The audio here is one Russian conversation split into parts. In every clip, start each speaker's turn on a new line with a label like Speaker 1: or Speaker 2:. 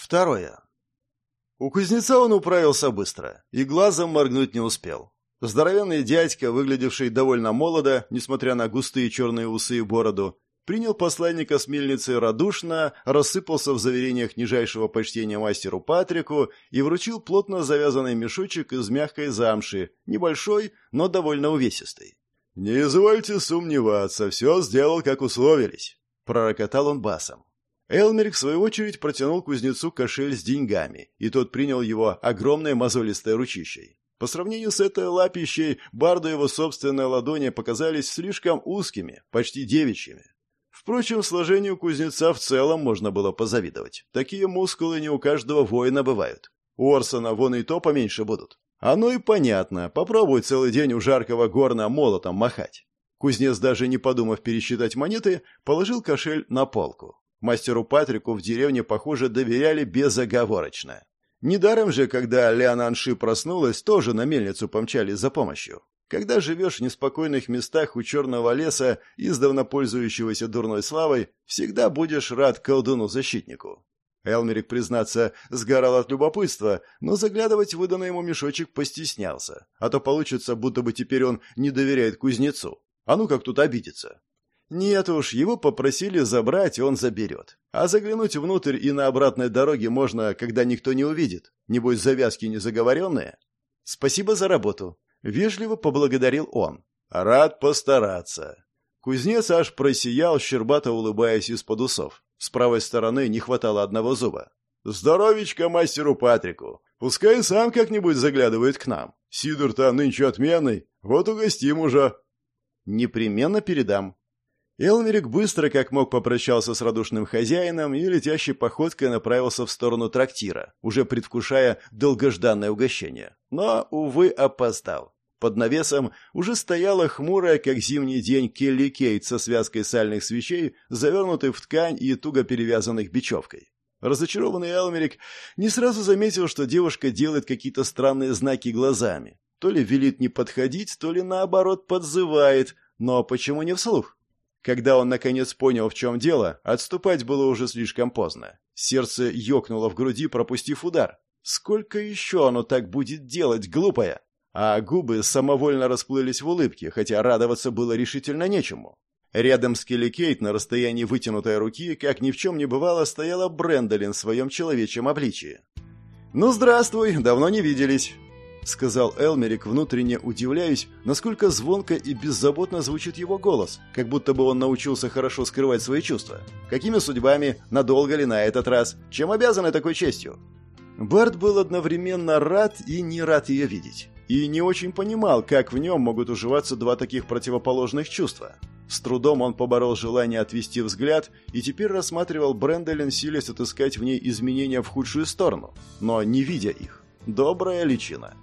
Speaker 1: Второе. У кузнеца он управился быстро и глазом моргнуть не успел. Здоровенный дядька, выглядевший довольно молодо, несмотря на густые черные усы и бороду, принял посланника с мельницы радушно, рассыпался в заверениях нижайшего почтения мастеру Патрику и вручил плотно завязанный мешочек из мягкой замши, небольшой, но довольно увесистый. «Не извольте сомневаться, все сделал, как условились», — пророкотал он басом. Элмерик, в свою очередь, протянул кузнецу кошель с деньгами, и тот принял его огромной мозолистой ручищей. По сравнению с этой лапищей, Барду его собственные ладони показались слишком узкими, почти девичьими. Впрочем, сложению кузнеца в целом можно было позавидовать. Такие мускулы не у каждого воина бывают. У Орсона вон и то поменьше будут. Оно и понятно, попробуй целый день у жаркого горна молотом махать. Кузнец, даже не подумав пересчитать монеты, положил кошель на полку. Мастеру Патрику в деревне, похоже, доверяли безоговорочно. Недаром же, когда Леонанши проснулась, тоже на мельницу помчались за помощью. Когда живешь в неспокойных местах у черного леса, издавна пользующегося дурной славой, всегда будешь рад колдуну-защитнику. Элмерик, признаться, сгорал от любопытства, но заглядывать в выданный ему мешочек постеснялся, а то получится, будто бы теперь он не доверяет кузнецу. А ну как тут обидеться? Нет уж, его попросили забрать, он заберет. А заглянуть внутрь и на обратной дороге можно, когда никто не увидит. Небось, завязки не заговоренные. Спасибо за работу. Вежливо поблагодарил он. Рад постараться. Кузнец аж просиял, щербато улыбаясь из-под усов. С правой стороны не хватало одного зуба. «Здоровичка мастеру Патрику! Пускай сам как-нибудь заглядывает к нам. Сидор-то нынче отменный, вот угостим уже!» «Непременно передам», Элмерик быстро, как мог, попрощался с радушным хозяином и летящей походкой направился в сторону трактира, уже предвкушая долгожданное угощение. Но, увы, опоздал. Под навесом уже стояла хмурая, как зимний день, Келли Кейт со связкой сальных свечей, завернутой в ткань и туго перевязанных бечевкой. Разочарованный Элмерик не сразу заметил, что девушка делает какие-то странные знаки глазами. То ли велит не подходить, то ли наоборот подзывает, но почему не вслух? Когда он наконец понял, в чем дело, отступать было уже слишком поздно. Сердце ёкнуло в груди, пропустив удар. Сколько еще оно так будет делать, глупое? А губы самовольно расплылись в улыбке, хотя радоваться было решительно нечему. Рядом с Келли Кейт на расстоянии вытянутой руки, как ни в чем не бывало, стояла Брэндолин в своем человечьем обличии. «Ну, здравствуй, давно не виделись». — сказал Элмерик, внутренне удивляясь, насколько звонко и беззаботно звучит его голос, как будто бы он научился хорошо скрывать свои чувства. «Какими судьбами? Надолго ли на этот раз? Чем обязаны такой честью?» Барт был одновременно рад и не рад ее видеть. И не очень понимал, как в нем могут уживаться два таких противоположных чувства. С трудом он поборол желание отвести взгляд и теперь рассматривал Брэндолин, силясь отыскать в ней изменения в худшую сторону, но не видя их. Добрая личина.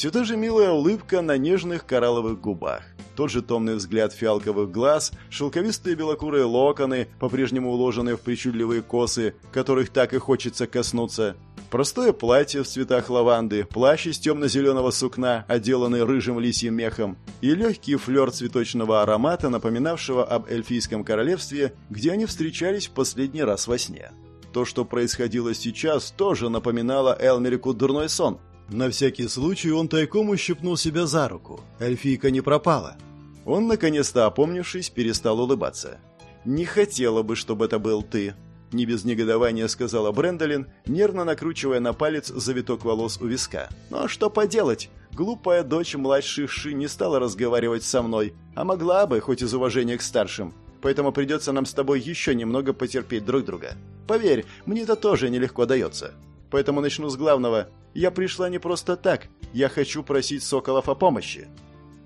Speaker 1: Все та же милая улыбка на нежных коралловых губах. Тот же томный взгляд фиалковых глаз, шелковистые белокурые локоны, по-прежнему уложенные в причудливые косы, которых так и хочется коснуться. Простое платье в цветах лаванды, плащ из темно-зеленого сукна, отделанный рыжим лисьим мехом, и легкий флер цветочного аромата, напоминавшего об эльфийском королевстве, где они встречались в последний раз во сне. То, что происходило сейчас, тоже напоминало Элмерику дурной сон – на всякий случай он тайком ущипнул себя за руку. Эльфийка не пропала. Он, наконец-то опомнившись, перестал улыбаться. «Не хотела бы, чтобы это был ты», — не без негодования сказала Брэндолин, нервно накручивая на палец завиток волос у виска. «Но что поделать? Глупая дочь младших Ши не стала разговаривать со мной, а могла бы, хоть из уважения к старшим. Поэтому придется нам с тобой еще немного потерпеть друг друга. Поверь, мне это тоже нелегко дается. Поэтому начну с главного. Я пришла не просто так. Я хочу просить Соколов о помощи».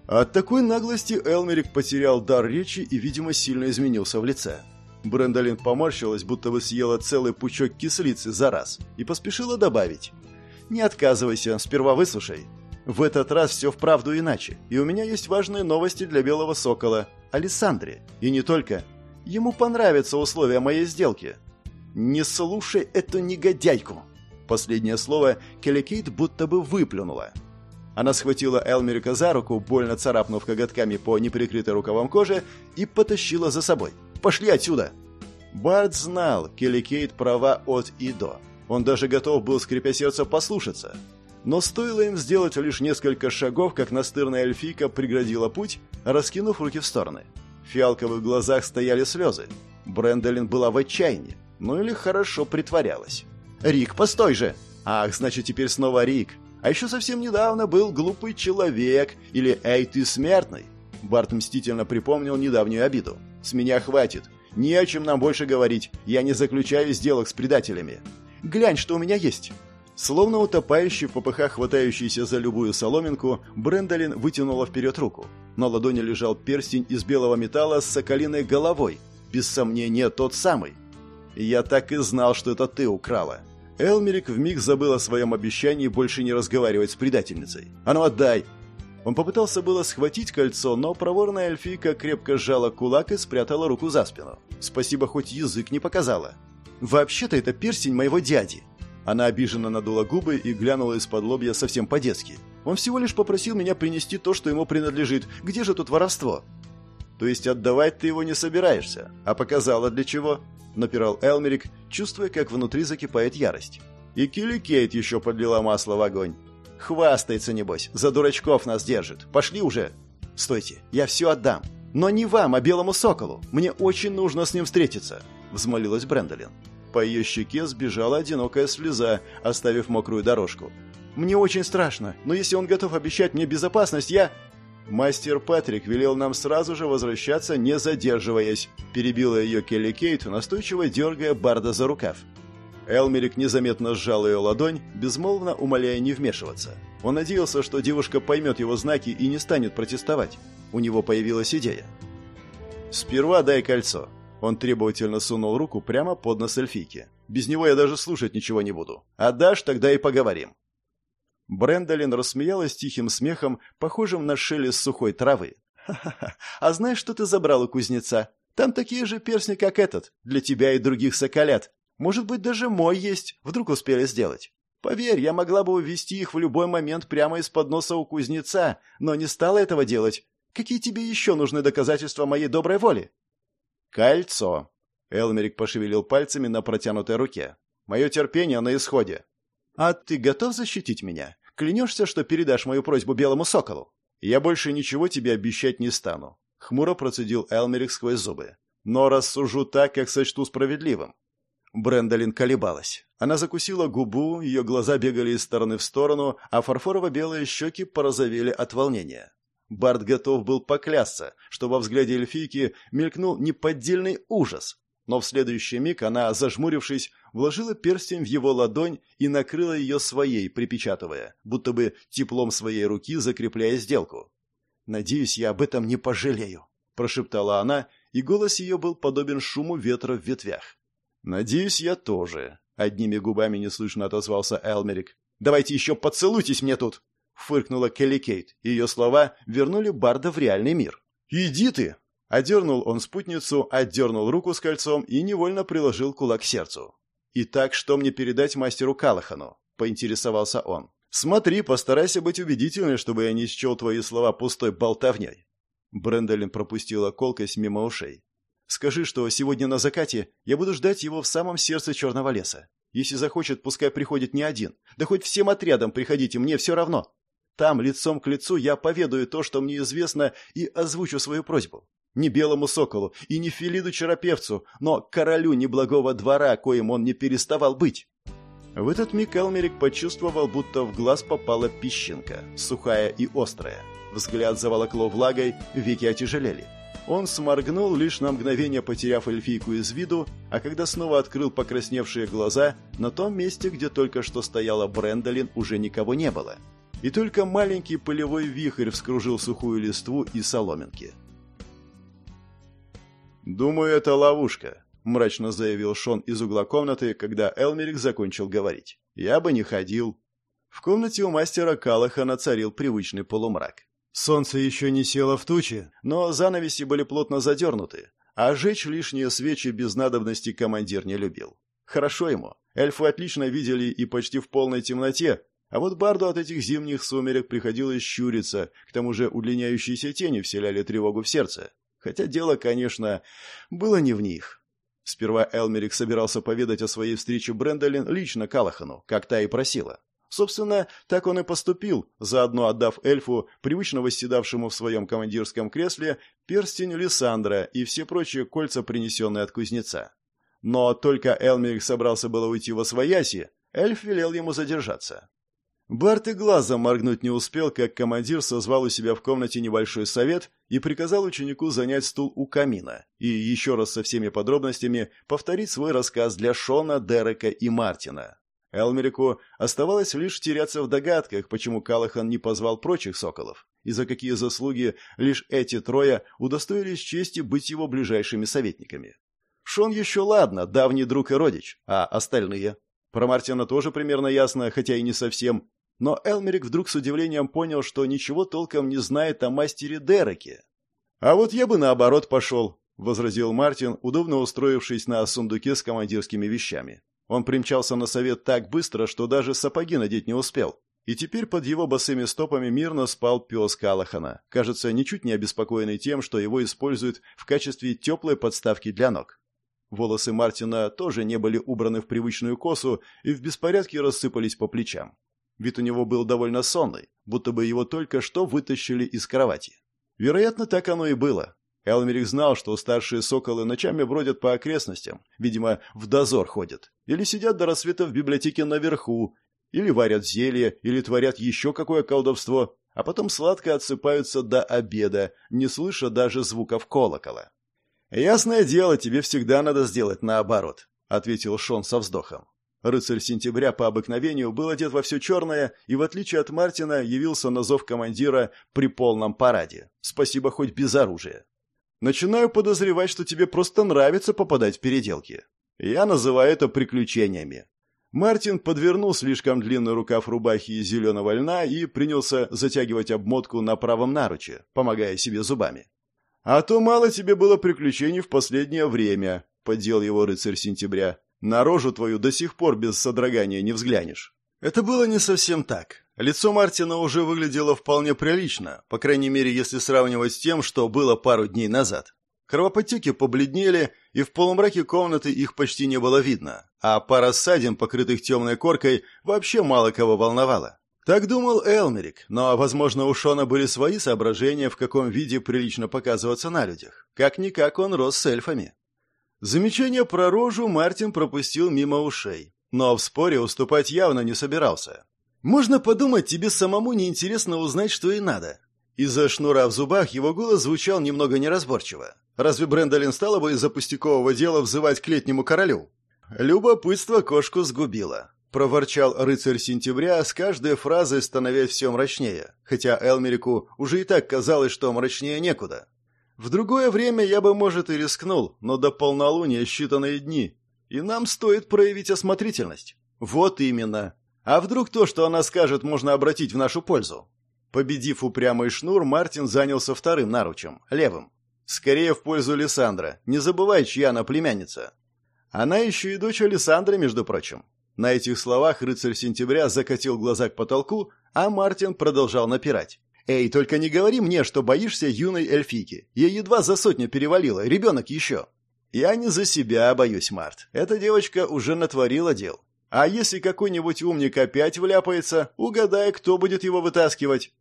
Speaker 1: От такой наглости Элмерик потерял дар речи и, видимо, сильно изменился в лице. Брэндолин поморщилась, будто бы съела целый пучок кислицы за раз, и поспешила добавить. «Не отказывайся, сперва выслушай. В этот раз все вправду иначе, и у меня есть важные новости для Белого Сокола, Александре, и не только. Ему понравятся условия моей сделки. Не слушай эту негодяйку!» Последнее слово Келли будто бы выплюнула. Она схватила Элмерика за руку, больно царапнув коготками по неприкрытой рукавам кожи, и потащила за собой. «Пошли отсюда!» Барт знал, Келли права от и до. Он даже готов был, скрипя сердце, послушаться. Но стоило им сделать лишь несколько шагов, как настырная эльфийка преградила путь, раскинув руки в стороны. В фиалковых глазах стояли слезы. Брэндолин была в отчаянии. Ну или хорошо притворялась. «Рик, постой же!» «Ах, значит, теперь снова Рик!» А еще совсем недавно был глупый человек или «Эй, ты смертный!» Барт мстительно припомнил недавнюю обиду. «С меня хватит. Не о чем нам больше говорить. Я не заключаю сделок с предателями. Глянь, что у меня есть!» Словно утопающий в попыхах, хватающийся за любую соломинку, Брэндолин вытянула вперед руку. На ладони лежал перстень из белого металла с соколиной головой. Без сомнения, тот самый. «Я так и знал, что это ты украла». Элмерик вмиг забыл о своем обещании больше не разговаривать с предательницей. «А ну отдай!» Он попытался было схватить кольцо, но проворная эльфийка крепко сжала кулак и спрятала руку за спину. Спасибо, хоть язык не показала. «Вообще-то это перстень моего дяди», она обиженно надула губы и глянула из-под лобья совсем по-детски. «Он всего лишь попросил меня принести то, что ему принадлежит. Где же тут воровство?» «То есть отдавать ты его не собираешься? А показала для чего?» — напирал Элмерик, чувствуя, как внутри закипает ярость. И Килли Кейт еще подлила масло в огонь. «Хвастается, небось, за дурачков нас держит. Пошли уже!» «Стойте, я все отдам. Но не вам, а Белому Соколу. Мне очень нужно с ним встретиться», — взмолилась Брэндолин. По ее щеке сбежала одинокая слеза, оставив мокрую дорожку. «Мне очень страшно, но если он готов обещать мне безопасность, я...» «Мастер Патрик велел нам сразу же возвращаться, не задерживаясь», перебила ее Келли Кейт, настойчиво дергая Барда за рукав. Элмерик незаметно сжал ее ладонь, безмолвно умоляя не вмешиваться. Он надеялся, что девушка поймет его знаки и не станет протестовать. У него появилась идея. «Сперва дай кольцо», он требовательно сунул руку прямо под нос эльфийки. «Без него я даже слушать ничего не буду. Отдашь, тогда и поговорим». Брэндолин рассмеялась тихим смехом, похожим на шелест сухой травы. «Ха-ха-ха! А знаешь, что ты забрал у кузнеца? Там такие же перстни, как этот, для тебя и других соколят. Может быть, даже мой есть, вдруг успели сделать. Поверь, я могла бы увести их в любой момент прямо из-под носа у кузнеца, но не стала этого делать. Какие тебе еще нужны доказательства моей доброй воли?» «Кольцо!» Элмерик пошевелил пальцами на протянутой руке. «Мое терпение на исходе». «А ты готов защитить меня? Клянешься, что передашь мою просьбу Белому Соколу?» «Я больше ничего тебе обещать не стану», — хмуро процедил Элмерик сквозь зубы. «Но рассужу так, как сочту справедливым». Брэндолин колебалась. Она закусила губу, ее глаза бегали из стороны в сторону, а фарфорово-белые щеки порозовели от волнения. Барт готов был поклясться, что во взгляде эльфийки мелькнул неподдельный ужас. Но в следующий миг она, зажмурившись, вложила перстень в его ладонь и накрыла ее своей, припечатывая, будто бы теплом своей руки закрепляя сделку. «Надеюсь, я об этом не пожалею», – прошептала она, и голос ее был подобен шуму ветра в ветвях. «Надеюсь, я тоже», – одними губами неслышно отозвался Элмерик. «Давайте еще поцелуйтесь мне тут!» — фыркнула Келли Кейт. Ее слова вернули Барда в реальный мир. «Иди ты!» Одернул он спутницу, отдернул руку с кольцом и невольно приложил кулак к сердцу. «Итак, что мне передать мастеру Калахану?» — поинтересовался он. «Смотри, постарайся быть убедительной, чтобы я не счел твои слова пустой болтовней». Брэндолин пропустила колкость мимо ушей. «Скажи, что сегодня на закате я буду ждать его в самом сердце Черного леса. Если захочет, пускай приходит не один. Да хоть всем отрядом приходите, мне все равно». Там, лицом к лицу, я поведаю то, что мне известно, и озвучу свою просьбу. Не белому соколу и не Филиду Чаропевцу, но королю неблагого двора, коим он не переставал быть. В этот миг Элмерик почувствовал, будто в глаз попала песчинка, сухая и острая. Взгляд заволокло влагой, веки отяжелели. Он сморгнул, лишь на мгновение потеряв эльфийку из виду, а когда снова открыл покрасневшие глаза, на том месте, где только что стояла Брэндолин, уже никого не было и только маленький полевой вихрь вскружил сухую листву и соломинки. «Думаю, это ловушка», — мрачно заявил Шон из угла комнаты, когда Элмерик закончил говорить. «Я бы не ходил». В комнате у мастера Калахана царил привычный полумрак. Солнце еще не село в тучи, но занавеси были плотно задернуты, а жечь лишние свечи без надобности командир не любил. Хорошо ему. Эльфы отлично видели и почти в полной темноте, а вот Барду от этих зимних сумерек приходилось щуриться, к тому же удлиняющиеся тени вселяли тревогу в сердце. Хотя дело, конечно, было не в них. Сперва Элмерик собирался поведать о своей встрече Брэндолин лично Калахану, как та и просила. Собственно, так он и поступил, заодно отдав эльфу, привычно восседавшему в своем командирском кресле, перстень Лиссандра и все прочие кольца, принесенные от кузнеца. Но только Элмерик собрался было уйти во свояси, эльф велел ему задержаться. Барт и глазом моргнуть не успел, как командир созвал у себя в комнате небольшой совет и приказал ученику занять стул у камина и еще раз со всеми подробностями повторить свой рассказ для Шона, Дерека и Мартина. Элмерику оставалось лишь теряться в догадках, почему Калахан не позвал прочих соколов, и за какие заслуги лишь эти трое удостоились чести быть его ближайшими советниками. Шон еще ладно, давний друг и родич, а остальные? Про Мартина тоже примерно ясно, хотя и не совсем, но Элмерик вдруг с удивлением понял, что ничего толком не знает о мастере Дереке. «А вот я бы наоборот пошел», — возразил Мартин, удобно устроившись на сундуке с командирскими вещами. Он примчался на совет так быстро, что даже сапоги надеть не успел. И теперь под его босыми стопами мирно спал пес Калахана, кажется, ничуть не обеспокоенный тем, что его используют в качестве теплой подставки для ног. Волосы Мартина тоже не были убраны в привычную косу и в беспорядке рассыпались по плечам. Вид у него был довольно сонный, будто бы его только что вытащили из кровати. Вероятно, так оно и было. Элмерик знал, что старшие соколы ночами бродят по окрестностям, видимо, в дозор ходят, или сидят до рассвета в библиотеке наверху, или варят зелье, или творят еще какое колдовство, а потом сладко отсыпаются до обеда, не слыша даже звуков колокола. «Ясное дело, тебе всегда надо сделать наоборот», — ответил Шон со вздохом. Рыцарь сентября по обыкновению был одет во все черное и, в отличие от Мартина, явился на зов командира при полном параде. Спасибо хоть без оружия. Начинаю подозревать, что тебе просто нравится попадать в переделки. Я называю это приключениями. Мартин подвернул слишком длинный рукав рубахи из зеленого льна и принялся затягивать обмотку на правом наруче, помогая себе зубами. «А то мало тебе было приключений в последнее время», — поддел его рыцарь сентября. На рожу твою до сих пор без содрогания не взглянешь. Это было не совсем так. Лицо Мартина уже выглядело вполне прилично, по крайней мере, если сравнивать с тем, что было пару дней назад. Кровоподтеки побледнели, и в полумраке комнаты их почти не было видно, а пара ссадин, покрытых темной коркой, вообще мало кого волновала. Так думал Элмерик, но, возможно, у Шона были свои соображения, в каком виде прилично показываться на людях. Как-никак он рос с эльфами. Замечание про рожу Мартин пропустил мимо ушей, но в споре уступать явно не собирался. «Можно подумать, тебе самому неинтересно узнать, что и надо». Из-за шнура в зубах его голос звучал немного неразборчиво. «Разве Брэндолин стала бы из-за пустякового дела взывать к летнему королю?» «Любопытство кошку сгубило», — проворчал рыцарь сентября, с каждой фразой становясь все мрачнее, хотя Элмерику уже и так казалось, что мрачнее некуда. В другое время я бы, может, и рискнул, но до полнолуния считанные дни. И нам стоит проявить осмотрительность. Вот именно. А вдруг то, что она скажет, можно обратить в нашу пользу? Победив упрямый шнур, Мартин занялся вторым наручем, левым. Скорее в пользу Лиссандра. Не забывай, чья она племянница. Она еще и дочь Александра, между прочим. На этих словах рыцарь сентября закатил глаза к потолку, а Мартин продолжал напирать. «Эй, только не говори мне, что боишься юной эльфийки. Ей едва за сотню перевалило, ребенок еще». «Я не за себя боюсь, Март. Эта девочка уже натворила дел. А если какой-нибудь умник опять вляпается, угадай, кто будет его вытаскивать».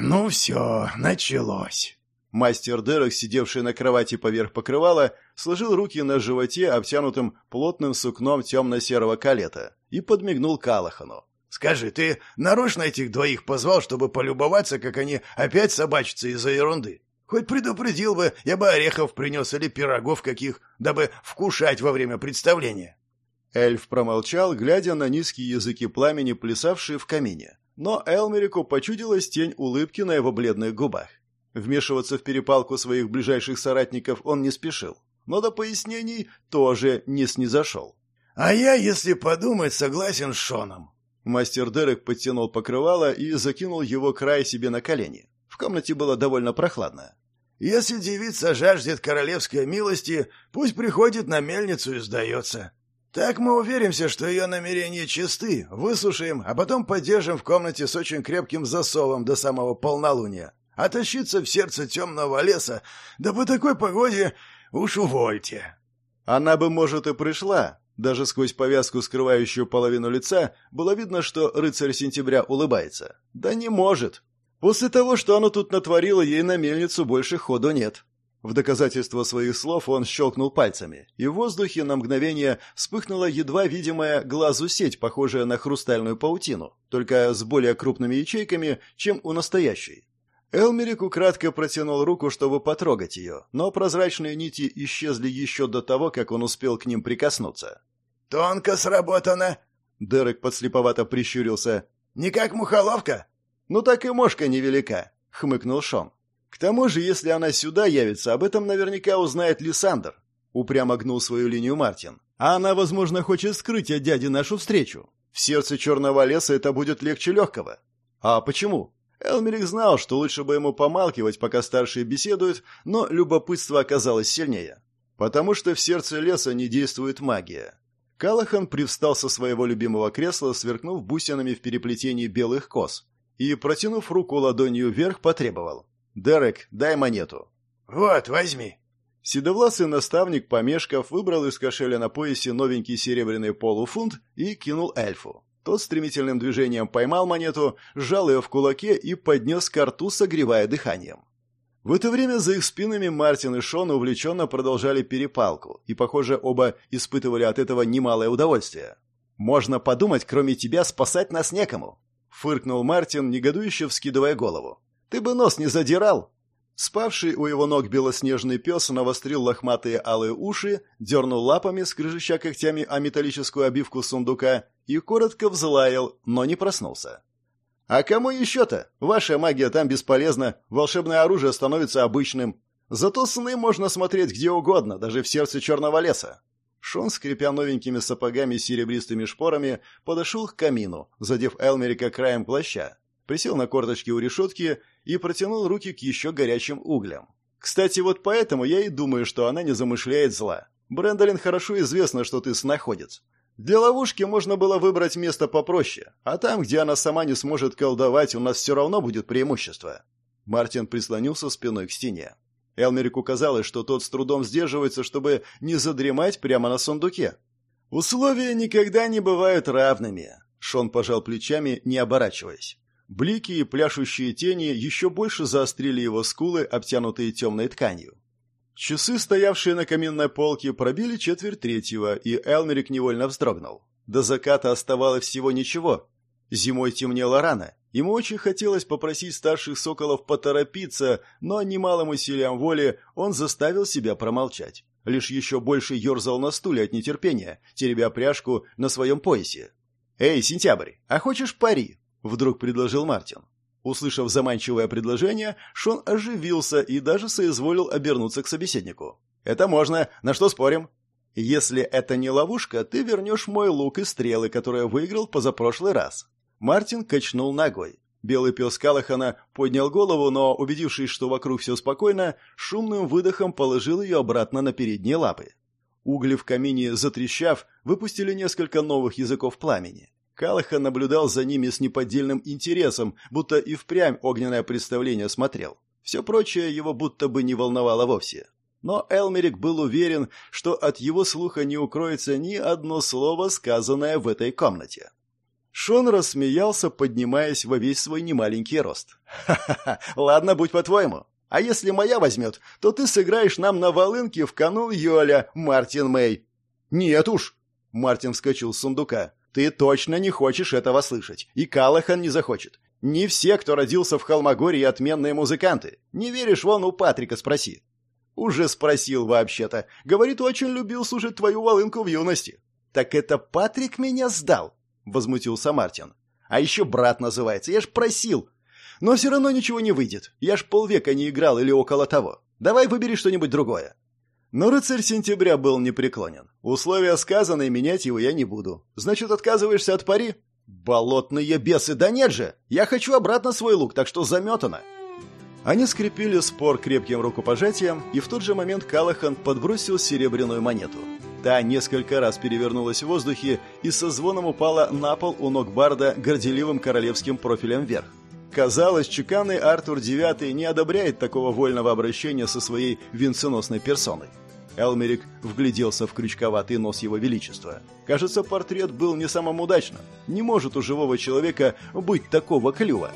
Speaker 2: «Ну все, началось».
Speaker 1: Мастер Дерек, сидевший на кровати поверх покрывала, сложил руки на животе, обтянутым плотным сукном темно-серого калета, и подмигнул Калахану.
Speaker 2: Скажи, ты нарочно этих двоих позвал, чтобы полюбоваться, как они опять собачатся из-за ерунды? Хоть предупредил бы, я бы орехов принес или пирогов каких, дабы вкушать во время представления».
Speaker 1: Эльф промолчал, глядя на низкие языки пламени, плясавшие в камине. Но Элмерику почудилась тень улыбки на его бледных губах. Вмешиваться в перепалку своих ближайших соратников он не спешил, но до пояснений тоже не снизошел.
Speaker 2: «А я, если подумать, согласен с Шоном.
Speaker 1: Мастер Дерек подтянул покрывало и закинул его край себе на колени. В комнате было довольно прохладно.
Speaker 2: «Если девица жаждет королевской милости, пусть приходит на мельницу и сдается. Так мы уверимся, что ее намерения чисты, выслушаем, а потом поддержим в комнате с очень крепким засовом до самого полнолуния. А тащиться в сердце темного леса, да по такой погоде уж увольте».
Speaker 1: Она бы, может, и пришла. Даже сквозь повязку, скрывающую половину лица, было видно, что рыцарь сентября улыбается. Да не может. После того, что оно тут натворило, ей на мельницу больше ходу нет. В доказательство своих слов он щелкнул пальцами, и в воздухе на мгновение вспыхнула едва видимая глазу сеть, похожая на хрустальную паутину, только с более крупными ячейками, чем у настоящей. Элмерик украдко протянул руку, чтобы потрогать ее, но прозрачные нити исчезли еще до того, как он успел к ним прикоснуться.
Speaker 2: «Тонко сработано!»
Speaker 1: Дерек подслеповато прищурился.
Speaker 2: «Не как мухоловка?»
Speaker 1: «Ну так и мошка невелика», — хмыкнул Шон. К тому же, если она сюда явится, об этом наверняка узнает Лиссандр. Упрямо гнул свою линию Мартин. А она, возможно, хочет скрыть от дяди нашу встречу. В сердце черного леса это будет легче легкого. А почему? Элмерик знал, что лучше бы ему помалкивать, пока старшие беседуют, но любопытство оказалось сильнее. Потому что в сердце леса не действует магия. Калахан привстал со своего любимого кресла, сверкнув бусинами в переплетении белых кос, и, протянув руку ладонью вверх, потребовал. «Дерек, дай монету».
Speaker 2: «Вот, возьми».
Speaker 1: Седовласый наставник, помешков, выбрал из кошеля на поясе новенький серебряный полуфунт и кинул эльфу. Тот стремительным движением поймал монету, сжал ее в кулаке и поднес к рту, согревая дыханием. В это время за их спинами Мартин и Шон увлеченно продолжали перепалку, и, похоже, оба испытывали от этого немалое удовольствие. «Можно подумать, кроме тебя спасать нас некому», — фыркнул Мартин, негодующе вскидывая голову. Ты бы нос не задирал!» Спавший у его ног белоснежный пес навострил лохматые алые уши, дернул лапами, скрежеща когтями о металлическую обивку сундука и коротко взлаял, но не проснулся. «А кому еще-то? Ваша магия там бесполезна, волшебное оружие становится обычным. Зато сны можно смотреть где угодно, даже в сердце черного леса». Шон, скрипя новенькими сапогами с серебристыми шпорами, подошел к камину, задев Элмерика краем плаща присел на корточки у решетки и протянул руки к еще горячим углям. «Кстати, вот поэтому я и думаю, что она не замышляет зла. Брэндолин хорошо известно, что ты снаходец. Для ловушки можно было выбрать место попроще, а там, где она сама не сможет колдовать, у нас все равно будет преимущество». Мартин прислонился спиной к стене. Элмерику казалось, что тот с трудом сдерживается, чтобы не задремать прямо на сундуке. «Условия никогда не бывают равными», — Шон пожал плечами, не оборачиваясь. Блики и пляшущие тени еще больше заострили его скулы, обтянутые темной тканью. Часы, стоявшие на каминной полке, пробили четверть третьего, и Элмерик невольно вздрогнул. До заката оставалось всего ничего. Зимой темнело рано. Ему очень хотелось попросить старших соколов поторопиться, но немалым усилием воли он заставил себя промолчать. Лишь еще больше ерзал на стуле от нетерпения, теребя пряжку на своем поясе. «Эй, Сентябрь, а хочешь пари?» Вдруг предложил Мартин. Услышав заманчивое предложение, Шон оживился и даже соизволил обернуться к собеседнику. «Это можно. На что спорим?» «Если это не ловушка, ты вернешь мой лук и стрелы, которые выиграл позапрошлый раз». Мартин качнул ногой. Белый пес Калахана поднял голову, но, убедившись, что вокруг все спокойно, шумным выдохом положил ее обратно на передние лапы. Угли в камине, затрещав, выпустили несколько новых языков пламени. Калахан наблюдал за ними с неподдельным интересом, будто и впрямь огненное представление смотрел. Все прочее его будто бы не волновало вовсе. Но Элмерик был уверен, что от его слуха не укроется ни одно слово, сказанное в этой комнате. Шон рассмеялся, поднимаясь во весь свой немаленький рост. «Ха-ха-ха, ладно, будь по-твоему. А если моя возьмет, то ты сыграешь нам на волынке в канун Йоля, Мартин Мэй». «Нет уж!» Мартин вскочил с сундука. Ты точно не хочешь этого слышать, и Калахан не захочет. Не все, кто родился в Холмогории, отменные музыканты. Не веришь, вон у Патрика спроси. Уже спросил вообще-то. Говорит, очень любил слушать твою волынку в юности. Так это Патрик меня сдал, возмутился Мартин. А еще брат называется. Я ж просил. Но все равно ничего не выйдет. Я ж полвека не играл или около того. Давай выбери что-нибудь другое. Но рыцарь сентября был непреклонен. Условия сказаны, менять его я не буду. Значит, отказываешься от пари? Болотные бесы, да нет же! Я хочу обратно свой лук, так что заметано. Они скрепили спор крепким рукопожатием, и в тот же момент Калахан подбросил серебряную монету. Та несколько раз перевернулась в воздухе и со звоном упала на пол у ног Барда горделивым королевским профилем вверх. Казалось, чеканный Артур IX не одобряет такого вольного обращения со своей венценосной персоной. Элмерик вгляделся в крючковатый нос его величества. Кажется, портрет был не самым удачным. Не может у живого человека быть такого клюва.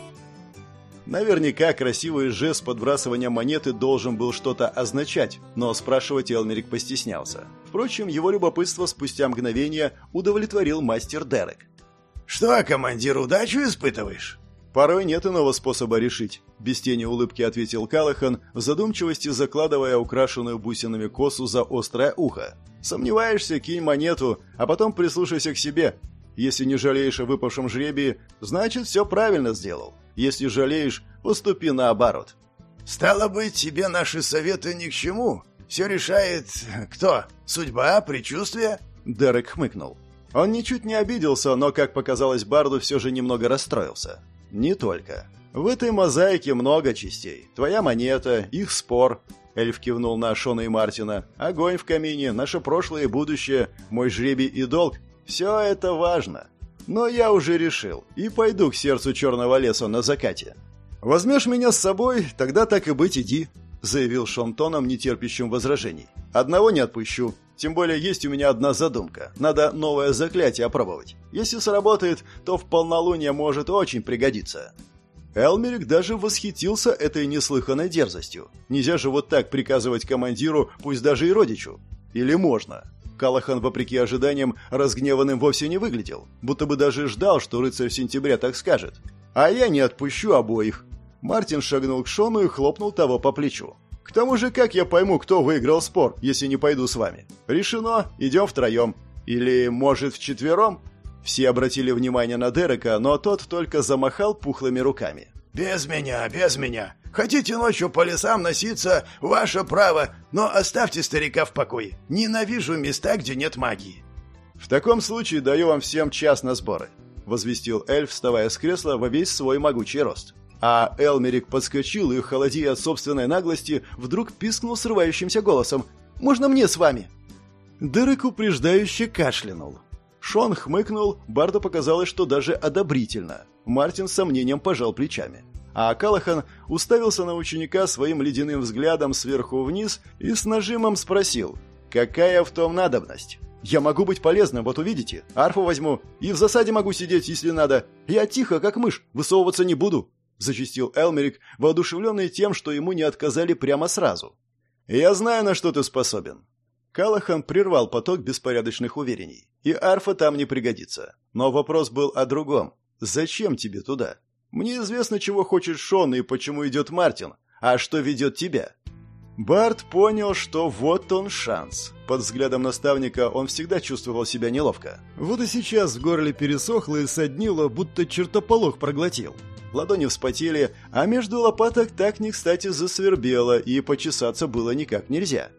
Speaker 1: Наверняка красивый жест подбрасывания монеты должен был что-то означать, но спрашивать Элмерик постеснялся. Впрочем, его любопытство спустя мгновение удовлетворил мастер Дерек.
Speaker 2: «Что, командир, удачу испытываешь?»
Speaker 1: «Порой нет иного способа решить», — без тени улыбки ответил Калахан, в задумчивости закладывая украшенную бусинами косу за острое ухо. «Сомневаешься, кинь монету, а потом прислушайся к себе. Если не жалеешь о выпавшем жребии, значит, все правильно сделал. Если жалеешь, поступи наоборот».
Speaker 2: «Стало быть, тебе наши советы ни к чему. Все решает... кто? Судьба? Предчувствие?»
Speaker 1: Дерек хмыкнул. Он ничуть не обиделся, но, как показалось Барду, все же немного расстроился. «Не только. В этой мозаике много частей. Твоя монета, их спор». Эльф кивнул на Шона и Мартина. «Огонь в камине, наше прошлое и будущее, мой жребий и долг. Все это важно. Но я уже решил и пойду к сердцу черного леса на закате. Возьмешь меня с собой, тогда так и быть иди», — заявил Шон тоном, нетерпящим возражений. «Одного не отпущу. Тем более есть у меня одна задумка. Надо новое заклятие опробовать. Если сработает, то в полнолуние может очень пригодиться». Элмерик даже восхитился этой неслыханной дерзостью. Нельзя же вот так приказывать командиру, пусть даже и родичу. Или можно? Калахан, вопреки ожиданиям, разгневанным вовсе не выглядел, будто бы даже ждал, что рыцарь в сентябре так скажет. «А я не отпущу обоих». Мартин шагнул к Шону и хлопнул того по плечу. К тому же, как я пойму, кто выиграл спор, если не пойду с вами? Решено, идем втроем. Или, может, вчетвером? Все обратили внимание на Дерека, но тот только замахал пухлыми руками.
Speaker 2: «Без меня, без меня. Хотите ночью по лесам носиться, ваше право, но оставьте старика в покое. Ненавижу места, где нет магии».
Speaker 1: «В таком случае даю вам всем час на сборы», — возвестил эльф, вставая с кресла во весь свой могучий рост. А Элмерик подскочил и, холодея от собственной наглости, вдруг пискнул срывающимся голосом. «Можно мне с вами?» Дерек упреждающе кашлянул. Шон хмыкнул, Барду показалось, что даже одобрительно. Мартин с сомнением пожал плечами. А Калахан уставился на ученика своим ледяным взглядом сверху вниз и с нажимом спросил, «Какая в том надобность?» «Я могу быть полезным, вот увидите. Арфу возьму. И в засаде могу сидеть, если надо. Я тихо, как мышь, высовываться не буду. — зачастил Элмерик, воодушевленный тем, что ему не отказали прямо сразу. «Я знаю, на что ты способен». Калахан прервал поток беспорядочных уверений. «И арфа там не пригодится. Но вопрос был о другом. Зачем тебе туда? Мне известно, чего хочет Шон и почему идет Мартин. А что ведет тебя?» Барт понял, что вот он шанс. Под взглядом наставника он всегда чувствовал себя неловко. Вот и сейчас в горле пересохло и соднило, будто чертополох проглотил ладони вспотели, а между лопаток так не кстати засвербело, и почесаться было никак нельзя.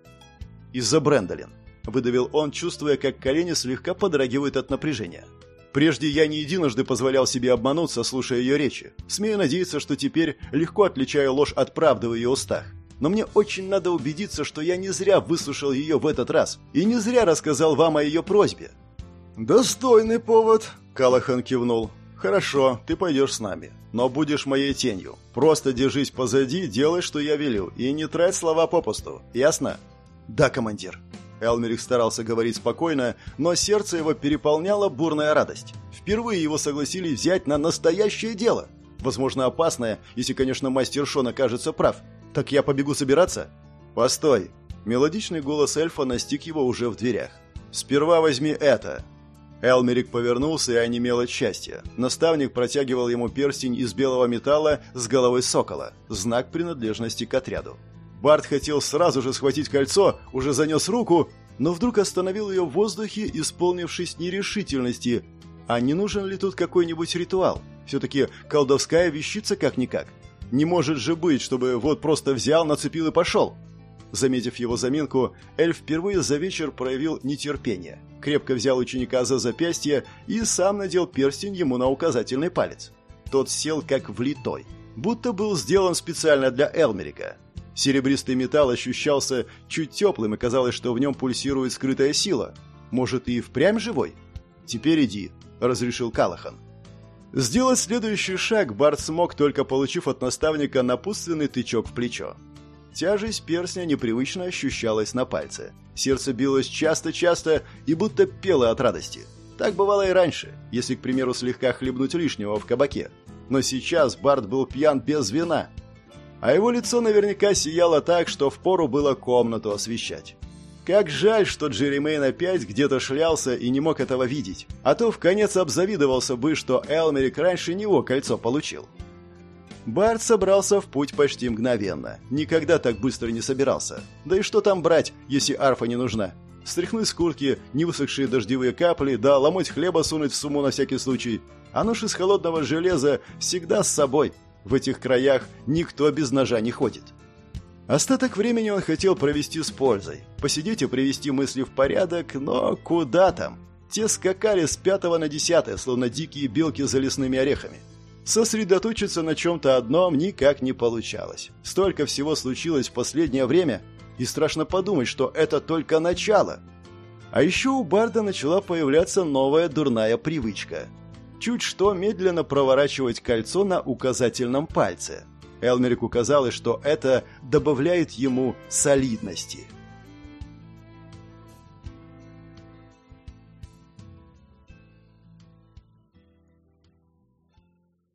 Speaker 1: «Из-за Брэндолин», — выдавил он, чувствуя, как колени слегка подрагивают от напряжения. «Прежде я не единожды позволял себе обмануться, слушая ее речи. Смею надеяться, что теперь легко отличаю ложь от правды в ее устах. Но мне очень надо убедиться, что я не зря выслушал ее в этот раз и не зря рассказал вам о ее просьбе». «Достойный повод», — Калахан кивнул. «Хорошо, ты пойдешь с нами, но будешь моей тенью. Просто держись позади, делай, что я велю, и не трать слова попусту. Ясно?» «Да, командир». Элмерик старался говорить спокойно, но сердце его переполняла бурная радость. Впервые его согласили взять на настоящее дело. Возможно, опасное, если, конечно, мастер Шон окажется прав. Так я побегу собираться? Постой. Мелодичный голос эльфа настиг его уже в дверях. Сперва возьми это. Элмерик повернулся и онемел от счастья. Наставник протягивал ему перстень из белого металла с головой сокола, знак принадлежности к отряду. Барт хотел сразу же схватить кольцо, уже занес руку, но вдруг остановил ее в воздухе, исполнившись нерешительности. А не нужен ли тут какой-нибудь ритуал? Все-таки колдовская вещица как-никак. Не может же быть, чтобы вот просто взял, нацепил и пошел. Заметив его заминку, эльф впервые за вечер проявил нетерпение. Крепко взял ученика за запястье и сам надел перстень ему на указательный палец. Тот сел как влитой, будто был сделан специально для Элмерика. Серебристый металл ощущался чуть теплым, и казалось, что в нем пульсирует скрытая сила. Может, и впрямь живой? «Теперь иди», — разрешил Калахан. Сделать следующий шаг Барт смог, только получив от наставника напутственный тычок в плечо. Тяжесть перстня непривычно ощущалась на пальце. Сердце билось часто-часто и будто пело от радости. Так бывало и раньше, если, к примеру, слегка хлебнуть лишнего в кабаке. Но сейчас Барт был пьян без вина. А его лицо наверняка сияло так, что впору было комнату освещать. Как жаль, что Джеремейн опять где-то шлялся и не мог этого видеть. А то в конец обзавидовался бы, что Элмерик раньше него кольцо получил. Барт собрался в путь почти мгновенно. Никогда так быстро не собирался. Да и что там брать, если арфа не нужна? Стряхнуть с куртки невысохшие дождевые капли, да ломоть хлеба сунуть в сумму на всякий случай. А нож из холодного железа всегда с собой. В этих краях никто без ножа не ходит. Остаток времени он хотел провести с пользой. Посидеть и привести мысли в порядок, но куда там? Те скакали с пятого на десятое, словно дикие белки за лесными орехами. Сосредоточиться на чем-то одном никак не получалось. Столько всего случилось в последнее время, и страшно подумать, что это только начало. А еще у Барда начала появляться новая дурная привычка. Чуть что медленно проворачивать кольцо на указательном пальце. Элмерику казалось, что это добавляет ему солидности –